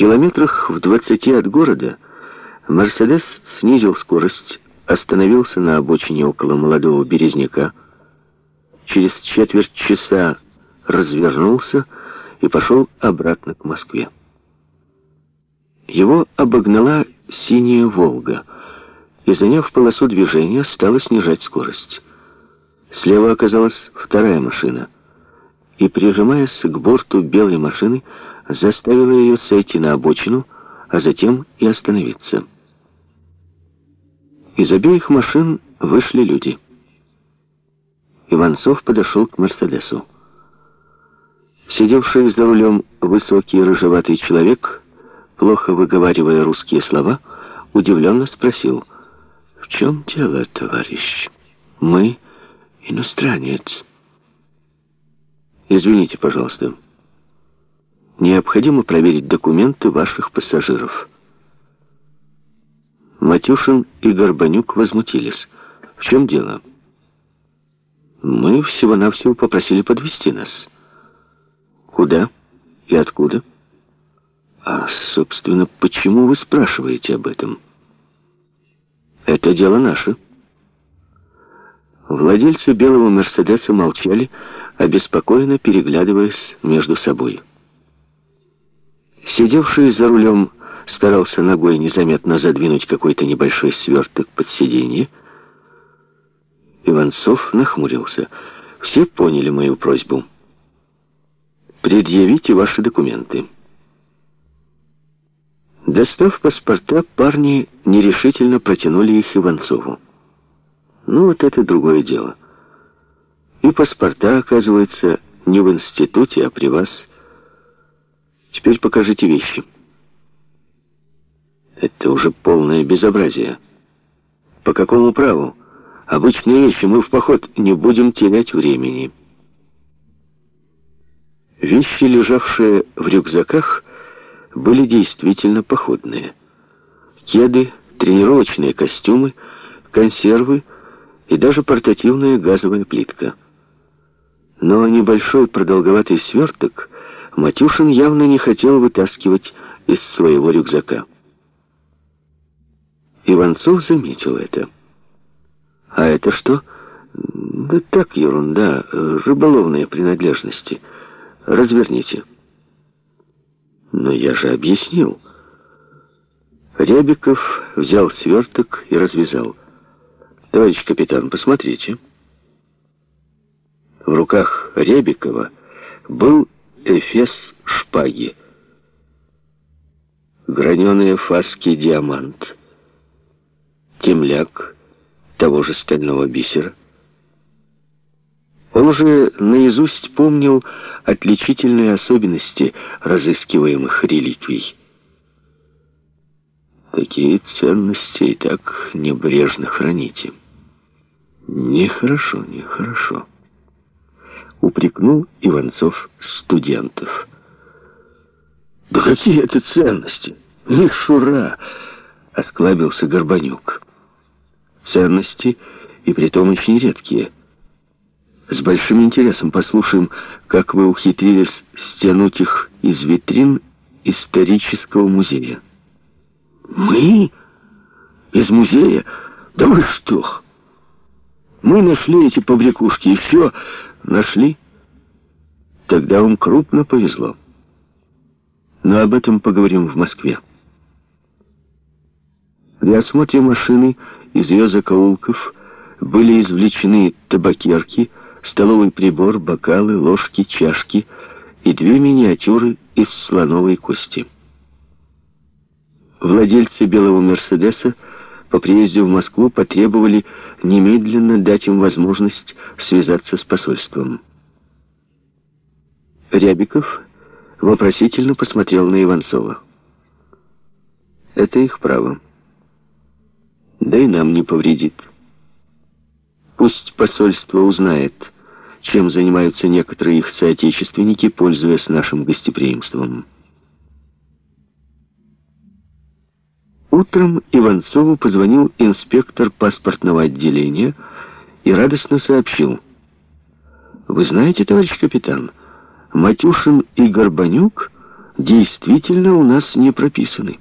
километрах в двадцати от города «Мерседес» снизил скорость, остановился на обочине около молодого березняка, через четверть часа развернулся и пошел обратно к Москве. Его обогнала синяя «Волга» и, заняв полосу движения, стала снижать скорость. Слева оказалась вторая машина и, прижимаясь к борту белой машины, заставила ее сойти на обочину, а затем и остановиться. Из обеих машин вышли люди. Иванцов подошел к «Мерседесу». Сидевший за рулем высокий рыжеватый человек, плохо выговаривая русские слова, удивленно спросил, «В чем дело, товарищ? Мы иностранец». «Извините, пожалуйста. Необходимо проверить документы ваших пассажиров». Матюшин и Горбанюк возмутились. «В чем дело?» «Мы всего-навсего попросили подвести нас». Куда и откуда? А, собственно, почему вы спрашиваете об этом? Это дело наше. Владельцы белого «Мерседеса» молчали, обеспокоенно переглядываясь между собой. Сидевший за рулем старался ногой незаметно задвинуть какой-то небольшой сверток под сиденье. Иванцов нахмурился. Все поняли мою просьбу. Предъявите ваши документы. Достав паспорта, парни нерешительно протянули их Иванцову. Ну, вот это другое дело. И паспорта, оказывается, не в институте, а при вас. Теперь покажите вещи. Это уже полное безобразие. По какому праву? Обычные вещи мы в поход не будем терять времени. Вещи, лежавшие в рюкзаках, были действительно походные. Кеды, тренировочные костюмы, консервы и даже портативная газовая плитка. Но небольшой продолговатый сверток Матюшин явно не хотел вытаскивать из своего рюкзака. Иванцов заметил это. «А это что?» «Да так, ерунда, рыболовные принадлежности». Разверните. Но я же объяснил. Рябиков взял сверток и развязал. Товарищ капитан, посмотрите. В руках Рябикова был эфес шпаги. Граненые фаски диамант. Темляк того же стального бисера. Он уже наизусть помнил отличительные особенности разыскиваемых реликвий. Такие ценности и так небрежно храните. Нехорошо, нехорошо. Упрекнул Иванцов студентов. Да какие это ценности? Мишура! Осклабился Горбанюк. Ценности, и притом очень редкие — с большим интересом послушаем, как вы ухитрились стянуть их из витрин исторического музея. Мы? Из музея? Да вы что? Мы нашли эти побрякушки, и все нашли. Тогда вам крупно повезло. Но об этом поговорим в Москве. При осмотре машины из ее закоулков были извлечены табакерки, столовый прибор, бокалы, ложки, чашки и две миниатюры из слоновой кости. Владельцы белого «Мерседеса» по приезде в Москву потребовали немедленно дать им возможность связаться с посольством. Рябиков вопросительно посмотрел на Иванцова. «Это их право. Да и нам не повредит». Пусть посольство узнает, чем занимаются некоторые их соотечественники, пользуясь нашим гостеприимством. Утром Иванцову позвонил инспектор паспортного отделения и радостно сообщил. «Вы знаете, товарищ капитан, Матюшин и Горбанюк действительно у нас не прописаны.